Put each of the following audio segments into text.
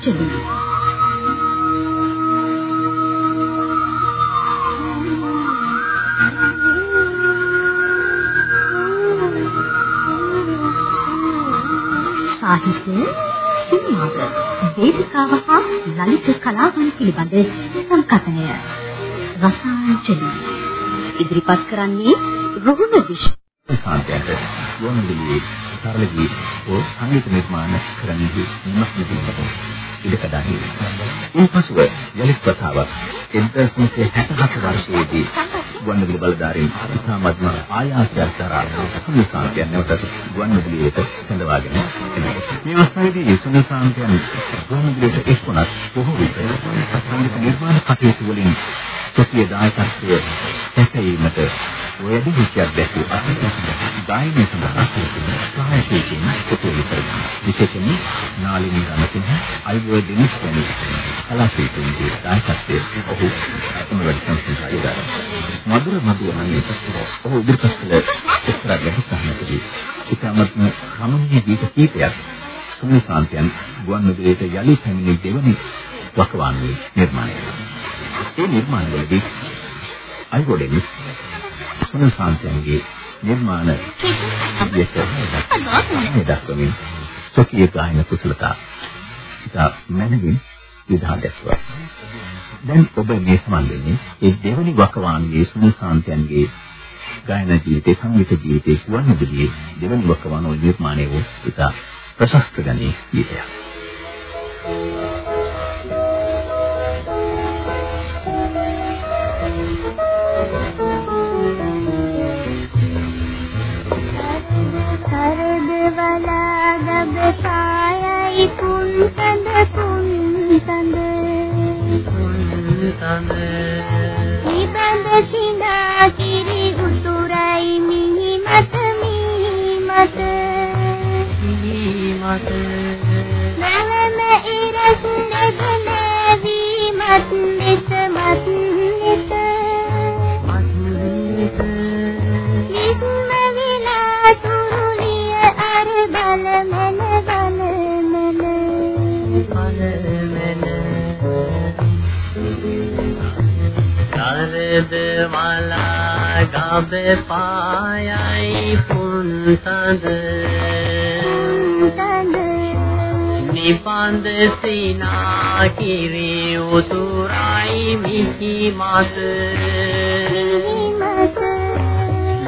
රසායනජලී සාහිත්‍ය සිනමාව වේදිකාව හා ලලිත කලාවන් පිළිබඳ සංකතනය. රසායනජලී ඉදිරිපත් කරන්නේ රුහුණ දිශ සාන්තයට වොන්දිලියේ සරල ගීත ඕ සංගීත නිර්මාණ කරන්නේ නිමස් නිදිමකට ඉඩකඩහි. ඉන්පසුව යලිත් වතාවක් 1964 වර්ෂයේදී ගුවන්විදුලි බලධාරීන් ඉතාමත්ම ආයාසයක් දරා සුනිසාන්තයන් නැවත ගුවන්විදුලියට සැඳවාගෙන එනවා. මේ අවස්ථාවේදී සුනිසාන්තයන් ගුවන්විදුලියට එක්වුණත් බොහෝ විට සංගීත නිර්මාණ කටයුතු වලින් සොතිය දායකත්වය සැපයීමට වැඩි විචයක් දැක්වූ අත්දැකීම් ගායනය සඳහා සහායකයන් උපයෝගී කරගන්නවා. විශේෂයෙන් නාලිනී රණසිංහ, අයිවර් ඩෙනිස් වැනි කලා ශිල්පීන්ගේ දායකත්වයේ ඔහු අතුමවැඩි සංස්කෘතිය යොදා මధుර මధుර නම් ඔහු ඉදිරිපත් කළ එක්තරා ගැටසහනකදී ඉතාමත්ම රමණීය ගීත කීපයක් සුනිසාන්තයන් ගුවන්විදුලියට යලි පැමිණි දෙවනි වකවානුවේ නිර්මාණය කළා. ඒ නිර්මාණවලදී අයිගොඩෙනි සුනිසාන්තයන්ගේ නිර්මාණ විදියට දක්වමින් සොකී ගායන කුසලතා ඉතා මනමින් විදහා දැක්වුවා. දැන් ඔබ මේ සමන් වෙන්නේ ඒ දෙවනි වකවානුවේ සුනිසාන්තයන්ගේ ගායන ජීවිතේ සංගීත ජීවිතේ සුවන්විදුලියේ දෙවනි වකවානුව නිර්මාණය වූ ඉතා ප්‍රශස්ත ගණයේ ගීතයක්. සඳ නිබඳ සිනා කිරි උතුරයි මිහි මත මිහි මත මිහි මත නවම ඉරස් නෙදන වීමත් සරද මලා ගබ පායයි පුන්සඳ. නිපන්ද සිනා කිරි උතුරයි මිහි මත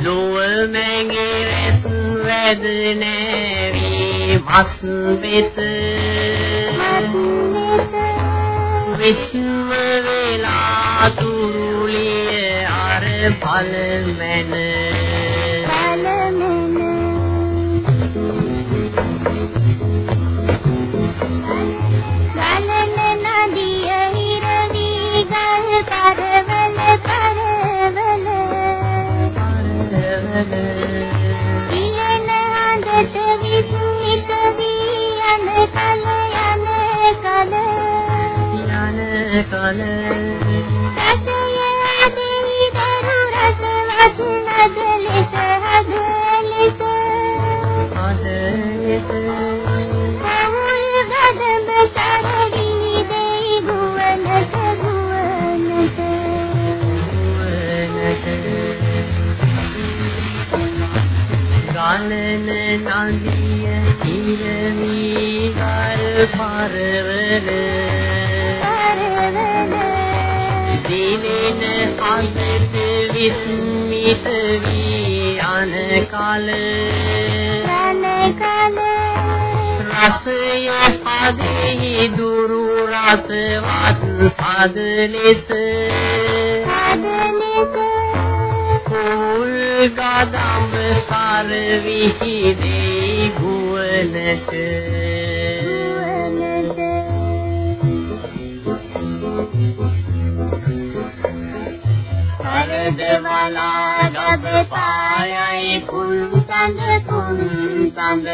ලොව මැංගෙරස් වැද නැවි මස් වෙත විශ්ව වේලා තුරුලිය අර බල මැන බල මැන ගලන නදිය හිරවි ගල් පරවල පරවල පරවල කියන හඳට විස්මිත වී යන කල යන කල. යන කල ගලන නදිය ඉරවි ගල් පරවල දිනෙන අන්තට විස්මිත වී අන කල අන කල රසය පදෙහි දුරු රසවත් පද ලෙස. පද ලෙස. කුල් ගදම් සර විහිදේ ගුවනට දෙවලා ගබ පායයි කුල් සඳ කුල් සඳ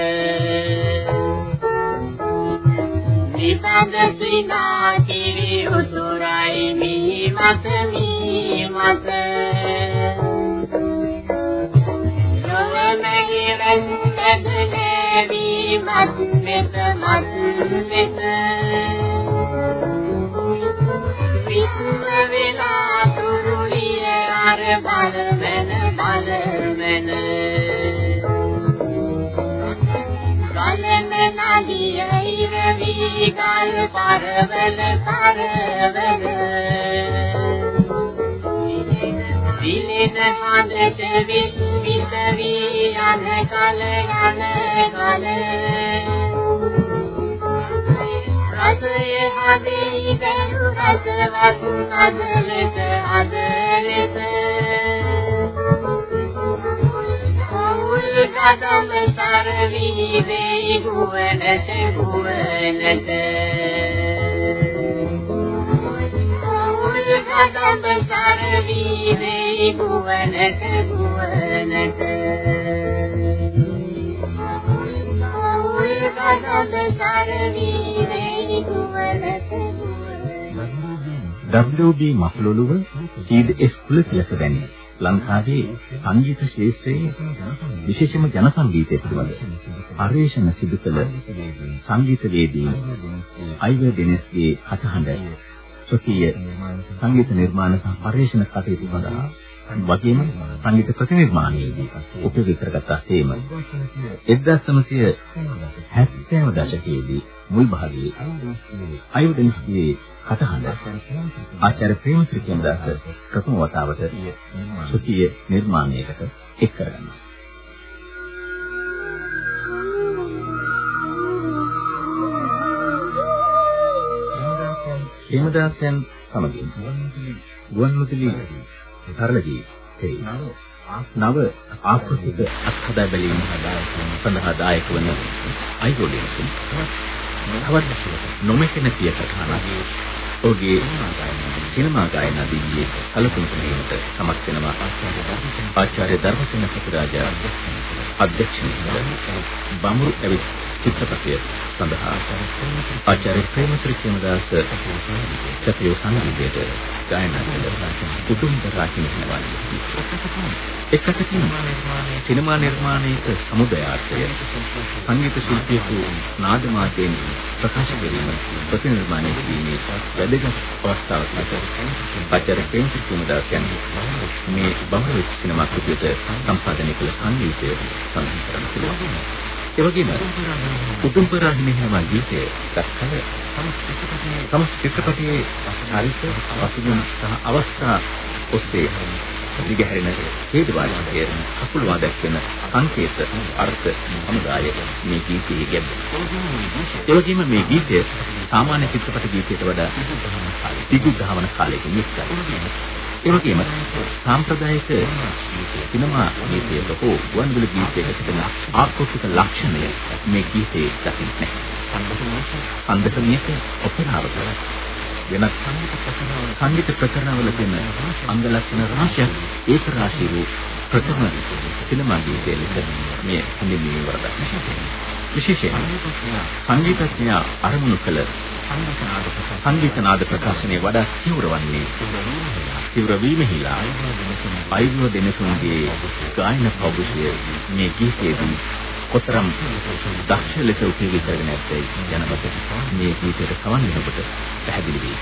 විපද සිනා කිවි උතුරයි මී මත මී මත නොමෙහි වෙන්නද නේවි මත් මෙත මත් මෙත විත්ම වෙලා මෙත බලමන බලමන ගලන නදිය ඉරවි ගල් පරවල පරවල. දිනෙන හඳට විස් විස වී යන කල යන කල රසය හදේ දරු රසවත් අදලෙත අදලෙත කදම තරවි වේ ගුවනට ගුවනට උල් කදම තරවි වේ ගුවනට ගුවනට උල් කදම තරවි WB මහලොළුව සීඩ් එස් කුලතිලක වැනි ලංකාවේ සංගීත ශාස්ත්‍රයේ විශේෂම ජන සංගීතය පිළිබඳ පරිශන සිදු කළ සංගීතවේදී අයිවර් ඩෙනස්ගේ කටහඬ ස්වකීය සංගීත නිර්මාණ සහ පරිශන කටයුතු සඳහා වගේම සංගීත ප්‍රතිනිර්මාණයේදී උපයෝගී කරගත්තා තේම 1970 දශකයේදී මුල් භාගයේ අයුඩන්ස්ගේ කටහඬ ආචාර්ය ප්‍රේමශ්‍රී කෙන්දාස ප්‍රථම වතාවට සුඛීය නිර්මාණයකට එක් කරගන්නවා. හේමදාසයන් සමගින් ගුවන්විදුලි සරලදී නව ආකෘතික අත්හදා බැලීම සඳහා දායක වන අයිගෝලින්සුන් තවත් නොමෙකෙන පියකටහනක් ඔහුගේ සිනමා ගායනා දිවියේ කලකුණු කිරීමට සමත් වෙනවා. ආචාර්ය ධර්මසේන සතරාජා අධ්‍යක්ෂණය කළ බමුරු ඇවිත් චිත්‍රපටය සඳහා ආචාර්ය ප්‍රේමශ්‍රී කේමදාස චපියෝ සංගීතයට ගායනා කළ උතුම් රාජිනී හිනවන්නේ එකකකින් සිනමා නිර්මාණයක සමුදයාර්ථය සංගීත ශිල්පියෙකු නාද මාධ්‍යයෙන් ප්‍රකාශ කිරීම ප්‍රතිනිර්මාණය කිරීමේ වැදගත් අවස්ථාවක් ලෙස ආචාර්ය ප්‍රේමශ්‍රී කේමදාසයන් මේ බමුරු සිනමා කෘතියට සම්පාදනය කළ සංගීතය සඳහන් කරන්න පුළුවන්. ඒ වගේම උතුම්පරා හිමිනම ගීතය දක්කල සමස් චිත්‍රපටයේ චරිත වසුගුණ සහ අවස්ථා ඔස්සේ දිගහැරෙන හේතුවාදයේ කකුලවා දැක්වෙන සංකේත අර්ථ සමුදාය මේ ගීතයේ ගැඹුර. ඒ වගේම මේ ගීතය සාමාන්‍ය චිත්‍රපට ගීතයට වඩා දිගු ගාවන කාලයකින් යුක්තයි. ඒ වගේම සාම්ප්‍රදායික සිනමා ගීතයක හෝ ගුවන්විදුලි ගීතයක තිබෙන ආකෘතික ලක්ෂණය මේ ගීතයේ දකින්න නැහැ. සම්දකමියක ඔපෙරාවක වෙනත් සංගීත ප්‍රකරණවල තියෙන අංග ලක්ෂණ රාශියක් ඒක රාශී වූ ප්‍රථම සිනමා ගීතය ලෙස මේ හඳුන්වීම වරදක් විශේෂයෙන් සංගීතඥයා අරමුණු කළ සංගීත නාද ප්‍රකාශනයේ වඩා තීව්‍ර වන්නේ තීව්‍ර වීමෙහිලා අයිව දෙනසුන්ගේ ගායන පෞරුෂය මේ ගීතයේදී කොතරම් දක්ෂ ලෙස උපයෝගී කරගෙන ඇත්තේ යනපත මේ ගීතයට සවන් වෙනකොට පැහැදිලි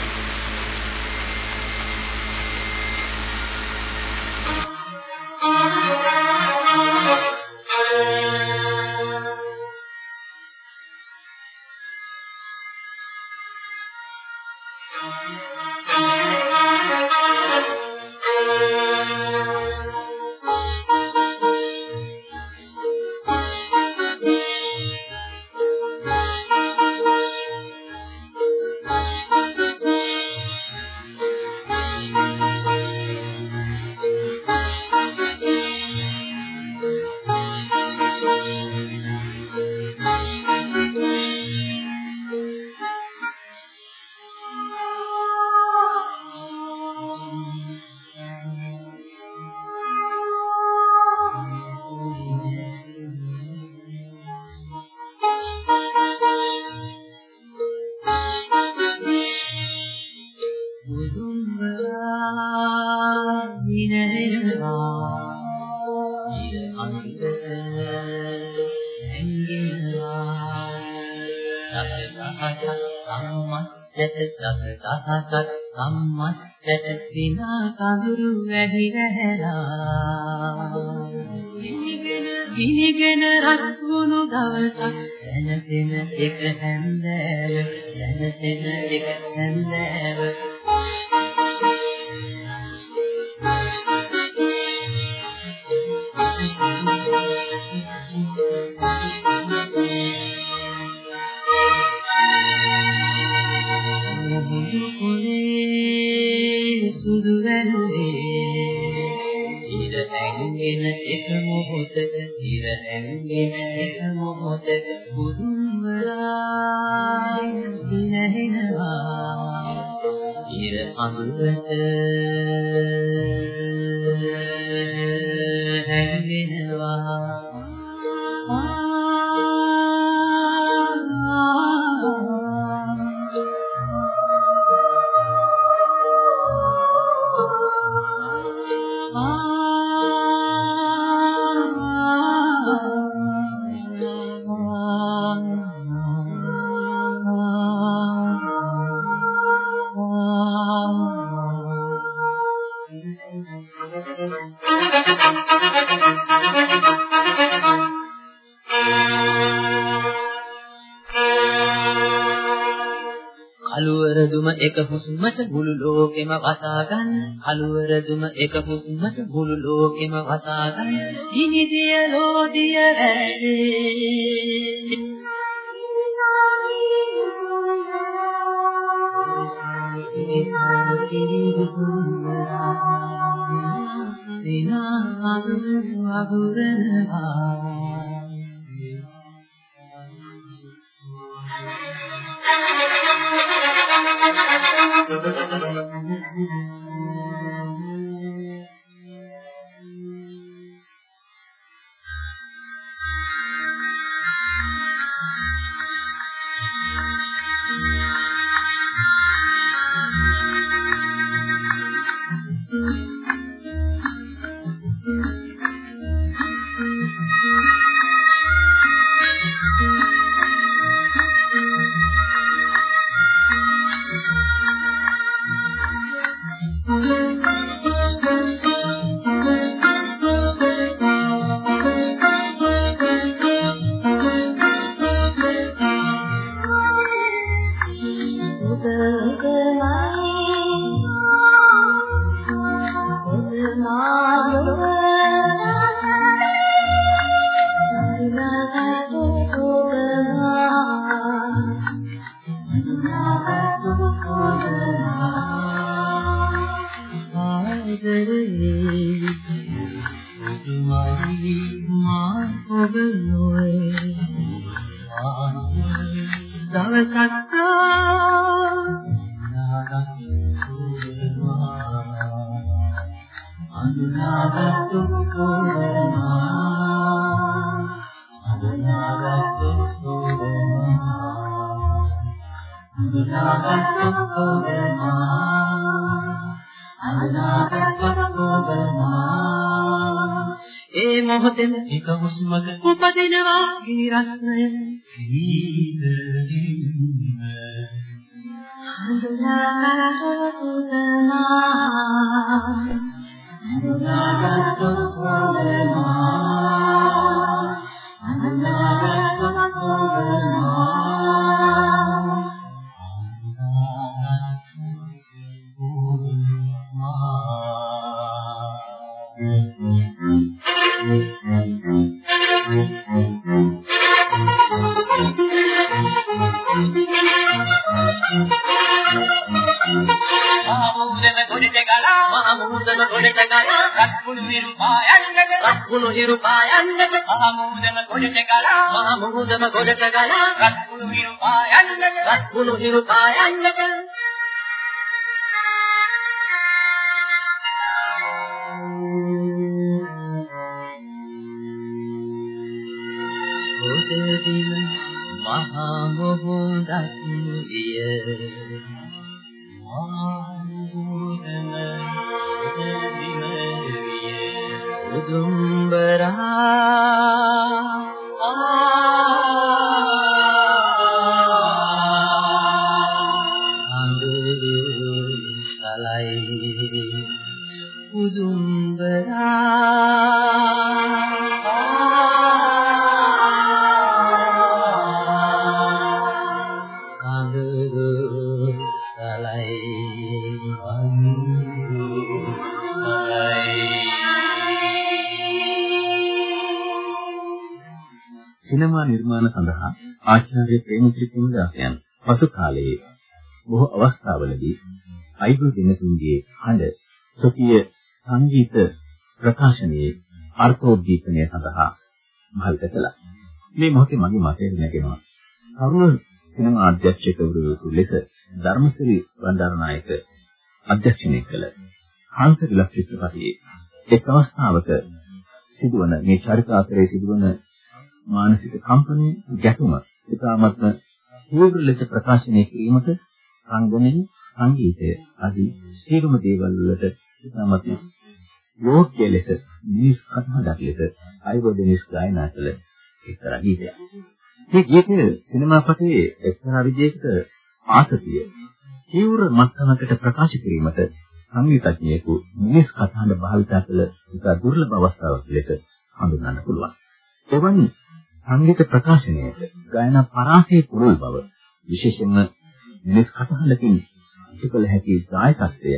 දහසක් සම්මස්සට දිනා කඳුරු වැඩි වැහැලා ඉනිගෙන ඉනිගෙන රත් වුණු දවසක් දැනෙන එක හැන්දෑව දැනෙන එක හැන්දෑව. හැංගෙන එක මොහොතක ඉර හැංගෙන එක මොහොතක පුදුමලා දිනහෙනවා ඉර අඳුරට හැංගෙනවා එක හුස්මට මුළු ලෝකෙම වසා ගන්න. කලුවර දුම එක හුස්මට මුළු ලෝකෙම වසා ගන්න. ඉනිදිය ලෝදිය වැඩේ. සිනා අඳුර අඳුරනවා ඒ මොහොතෙම එක හුස්මක උපදිනවා ගිනි රස්නය. සීතලින්ම මහමුදම රත්කුණු හිරු පායන්නට මහමුදම ගොඩට ගලා මහමුදම ගොඩට ගලා රත්කුණු හිරු පායන්නට රත්කුණු හිරු පායන්නට ඔතදින මහා මොහොතක් විය මානුරම ඔතදින විය උදුම්බරා ආචාර්ය ප්‍රේමචිත්‍ර කුමදාසයන් පසු කාලයේ බොහෝ අවස්ථාවලදී අයිබු දිනසුන්ගේ හඬ සොකිය සංගීත ප්‍රකාශනයේ අර්ථෝද්දීපනය සඳහා භාවිත කළා. මේ මොහොතේ මගේ මතයට නැගෙනවා. තරුණ සිනමා අධ්‍යක්ෂකවරු ලෙස ධර්මසිරි වන්දනායක අධ්‍යක්ෂණය කළ හංස විලක් චිත්‍රපටයේ එක් අවස්ථාවක සිදුවන මේ චරිත අතරේ සිදුවන මානසික කම්පනය ගැටුම ඉතාමත්ම තීව්‍ර ලෙස ප්‍රකාශනය කිරීමට රංගනයේ සංගීතය আদি සියලුම දේවල් වලට ඉතාමත්ම යෝග්‍ය ලෙස මිනිස් කතාවක් ලෙස අයිවෝඩෙනිස් ගායනා කළ එක්තරා ගීතයක්. මේ ගීතය සිනමා පටයේ එක්තරා විදිහකට ආතතිය තීව්‍ර මට්ටමකට ප්‍රකාශ කිරීමට සංගීතඥයෙකු මිනිස් කතාහඬ භාවිත කළ එක දුර්ලභ අවස්ථාවක් ලෙස හඳුන්වන්න පුළුවන්. එවැනි සංගීත ප්‍රකාශනයට ගායනා පරාසයේ පුළුල් බව විශේෂයෙන්ම මිනිස් කටහඬකින් ඉතිකල හැකි ගායකත්වය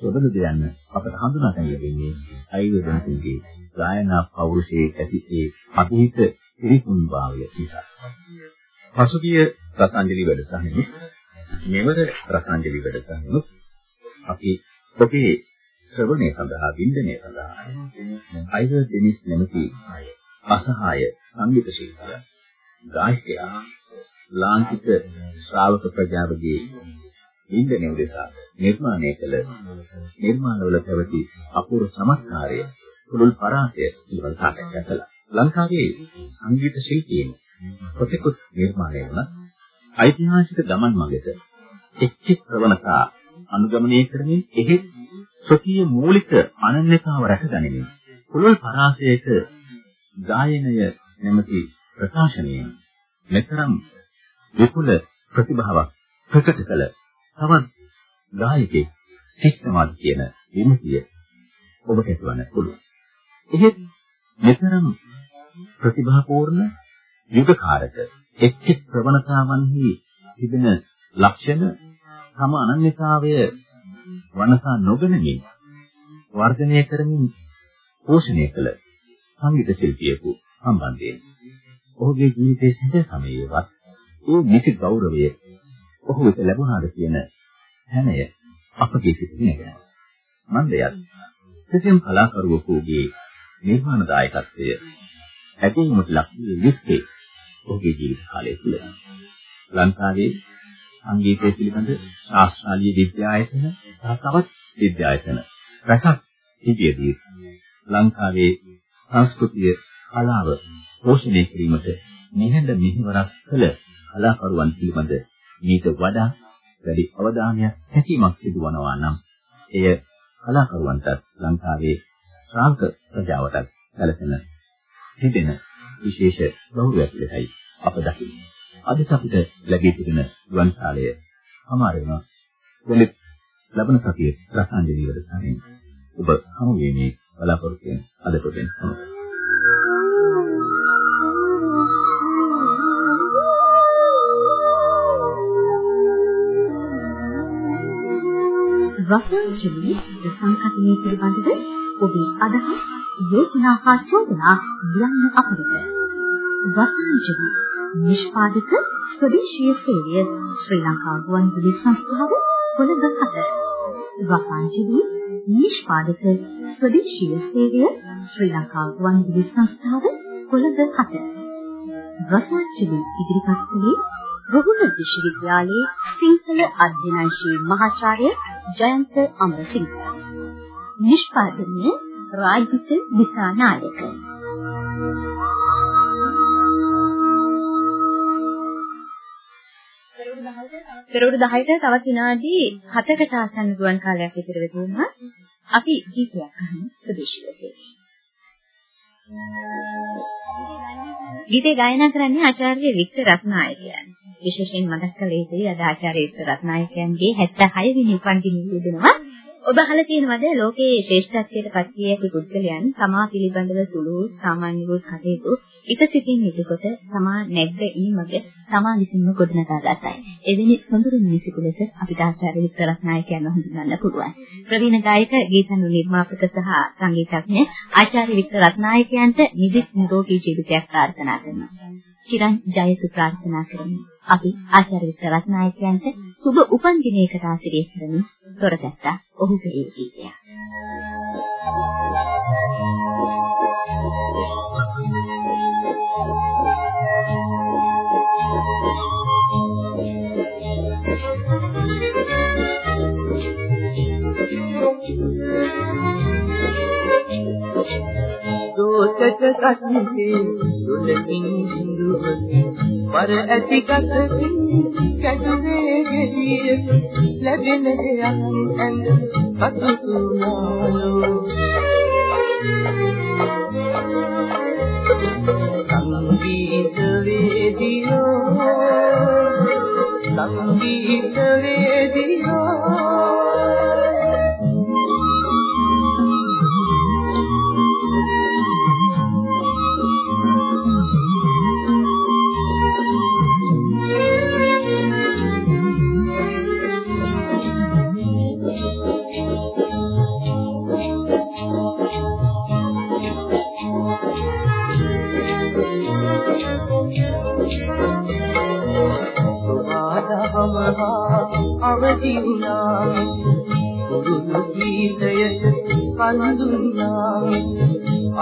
සොබඳ දෙයන්න අපට හඳුනා ගන්න ලැබෙන්නේ අයිවදන්තුගේ ගායනා පෞරුෂයේ ඇති ඒ අභීත පිරිපුන් භාවය නිසා. පසුගිය රසාංජලි වැඩසටහනේ මෙවර රසාංජලි වැඩසටහනුත් අපි ඔබේ ශ්‍රවණය සඳහා වින්දනය සඳහා අයිවර් ඩෙනිස් නැමැති අසහාය සංගීත ශිල්පියා ගායකයා ලාංකික ශ්‍රාවක ප්‍රජාවගේ ඉන්දනය උදෙසා නිර්මාණය කළ නිර්මාණවල පැවති අපූර්ව චමත්කාරය පුළුල් පරාසය පිළිබඳ සාකච්ඡා කළා. ලංකාවේ සංගීත ශිල්පීන් කොටෙකුත් නිර්මාණය වුණා. ඓතිහාසික ගමන් මඟට එච්චි ප්‍රවණතා අනුගමනය කරමින් එහෙත් ස්වකීය මූලික අනන්‍යතාව රැකගනිමින් පුළුල් පරාසයක ගායනය නැමැති ප්‍රකාශනයෙන් මෙතරම් විපුල ප්‍රතිභාවක් ප්‍රකට කළ තවත් ගායකයෙක් ශික්ෂණවත් කියන විමුතිය ඔබට ඇතිවන්න පුළුවන්. එහෙත් මෙතරම් ප්‍රතිභාපූර්ණ යුගකාරක එක් එක් ප්‍රවණතාවන්හි තිබෙන ලක්ෂණ තම අනන්‍යතාවය වනසා නොගැනීම වර්ධනය කරමින් පෝෂණය කළ සංගීත ශිල්පියෙකු සම්බන්ධයෙන් ඔහුගේ ජීවිතයේ සැද සමයේවත් ඒ නිසි ගෞරවය ඔහු වෙත ලැබුණාද කියන හැමය අපගේ සිතේ නෑ. මන්දයත් කිසියම් කලාකරුවෙකුගේ නිර්මාණ දායකත්වය ඇදීමට ලක් යුත්තේ ඔහුගේ ජීවිත කාලය තුළ. ලංකාවේ සංගීතය පිළිබඳ ශාස්ත්‍රීය විද්‍යායතන සහ තවත් විද්‍යායතන රසක් තිබියදී ලංකාවේ සංස්කෘතිය කලාව පෝෂණය කිරීමට නිහඬ මෙහෙවරක් කළ කලාකරුවන් පිළිබඳ මීට වඩා වැඩි අවධානයක් හැකීමක් සිදුවනවා නම් එය කලාකරුවන්ට ලංකාවේ ශ්‍රාවක ප්‍රජාවටත් සැලසෙන හිතෙන විශේෂ ගෞරවයක් ලෙසයි අප දකින්නේ. අද අපිට ලැබී තිබෙන ගුවන් කාලය අමාරු වෙනවා. වෙලෙත් ලබන සතියේ රසාංජලි වැඩසටහනින් ඔබ හමු වීමේ බලාපොරොත්තු වෙන අද පොතෙන් සමග. රසාංජලි සංකතනයේ පිළිබඳව ඔබේ අදහස් යෝජනා හා චෝදනා ලියන්න අපිට. රසාංජලි නිෂ්පාදක ස්වදේශීය සේවය ශ්‍රී ලංකා ගුවන්විදුලි සංස්ථාව කොළඹ 7. රසාංජලි නිෂ්පාදක ස්වදේශීය සේවය ශ්‍රී ලංකා ගුවන්විදුලි සංස්ථාව කොළඹ 7. රසාංජලි ඉදිරිපත් කළේ රුහුණ විශ්වවිද්‍යාලයේ සිංහල අධ්‍යනාංශයේ මහාචාර්ය ජයන්ත අමරසිංහ. නිෂ්පාදනය රාජිත දිසානායක. පෙරවරු 10ට තවත් විනාඩි 7කට ආසන්න ගුවන් කාලයක් විතර වෙතුණා. අපි ගීතයක් අහමු සුදේශීවසේ. ගීතේ ගායනා කරන්නේ ආචාර්ය වික්ටර් රත්නායකයන්. විශේෂයෙන් මතක් කළ යුතුයි අද ආචාර්ය වික්ටර් රත්නායකයන්ගේ 76 වෙනි උපන්දිනය යෙදෙනවා. ඔබ අහලා තියෙනවද ලෝකයේ ශ්‍රේෂ්ඨත්වයට පත් වී ඇති පුද්ගලයන් තමා පිළිබඳව සුළු සාමාන්‍ය වූ කටයුතු ඉත සිතින් ඉදිකොට තමා නැග්ග ඊමග තමා විසින්ම ගොඩනගා ගතයි. එවැනි සොඳුරු මිනිසෙකු ලෙස අපිට ආචාර්ය වික්ටර් රත්නායකයන් හඳුන්වන්න පුළුවන්. ප්‍රවීණ ගායක ගීතනු නිර්මාපක සහ සංගීතඥ ආචාර්ය වික්ටර් රත්නායකයන්ට නිදිස් නිරෝගී ජීවිතයක් ප්‍රාර්ථනා කරනවා. චිරන් ජයසු ප්‍රාර්ථනා කරමි. අපි ආචාර්ය වික්ටර් රත්නායකයන්ට සුබ උපන් දිනයකට ආශිර්වාද කරමි. තොරගත්තා ඔහුගේ ජීවිතය. දෝතක කස්සේ දුලකින් සිඳුවති වර ඇති කසකින් කැඩුනේ ගෙඩිය ලැබෙන දෙයක් ඇඳ පතුතුනාලෝ සංගීත වේදියෝ සංගීත වේදියෝ.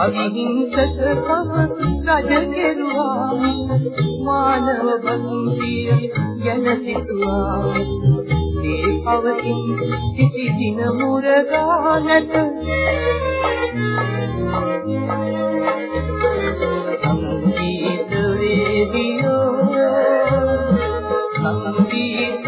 අවිහිංසකකම රජ කෙරුවා මානව බන්දිය ගැන සිතුවා මේ පවතින කිසි දින මුරගානට සංගීත රේඩියෝ සංගීත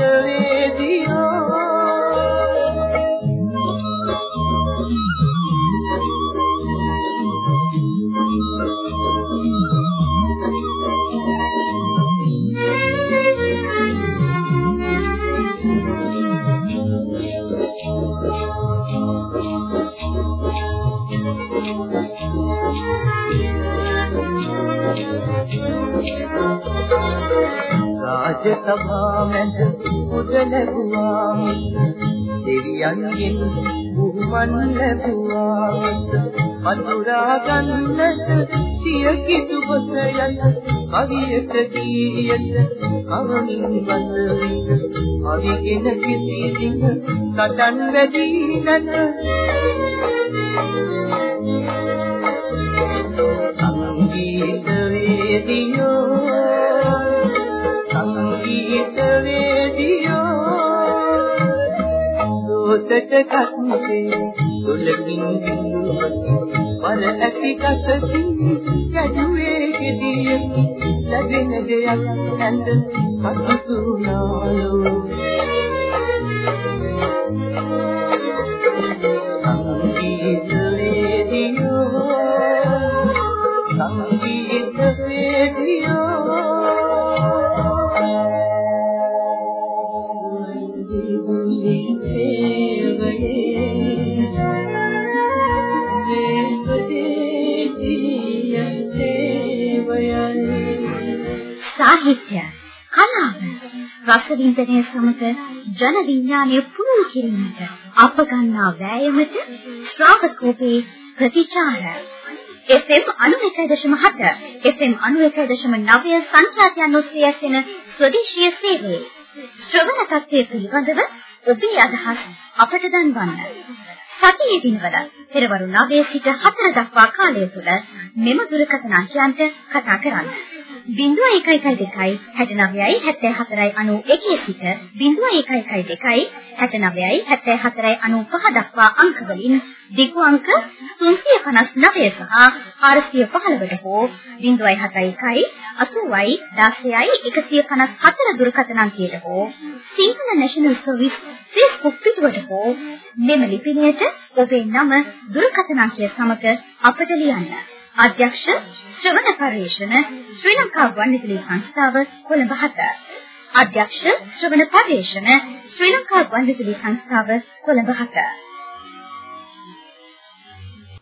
රාජ සභා මැද උද ලැබුවා දෙවියන්ගෙන් බුහුමන් ලැබුවා අඳුරා ගන්නට සිය කිතු බොස යන කවියට ගීයට කවමින් වන්දින අවිගෙන කිසි දින සටන් වැඩි නැත. දෝතට කස්සේ තුලකින් බිඳුවති වර ඇති කසකින් ගැඩුවේ ගෙඩිය ලැබෙන දෙයක් ඇඳ පතුතුනාලෝ සංගීත රසවින්දනය සමග ජන විඥානය පුරුදු කිරීමට අප ගන්නා වෑයමට ශ්‍රාවකෝපේ ප්‍රතිචාර FM 91.7 FM 91.9 සංඛ්‍යාතයන් ඔස්සේ ඇසෙන ස්වදේශීය සේවයේ ශ්‍රවණ තත්ත්වයේ පිළිබඳව ඔබේ අදහස් අපට දන්වන්න. සතියේ දිනවල පෙරවරු 9 සිට 4 දක්වා කාලය තුල මෙම දුරකථන අංකයන්ට කතා කරන්න. 0112 69යි 74යි 91 සිට 0112 69යි 74යි 95 දක්වා අංක වලින් දිගු අංක 359 සහ 415ට හෝ 071 80යි 16යි 154 දුරකථන අංකයට හෝ සිංහල නැෂනල් සර්විස් Facebook පිටුවට හෝ මෙම ලිපිනයට ඔබේ නම දුරකථන අංකය සමග අපට ලියන්න. අධ්‍යක්ෂ ශ්‍රවණ පරිශ්‍රණ ශ්‍රී ලංකා වන්නිතිලි සංස්ථාව කොළඹ 7. අධ්‍යක්ෂ ශ්‍රවණ පරිශ්‍රණ ශ්‍රී ලංකා වන්නිතිලි සංස්ථාව කොළඹ 7.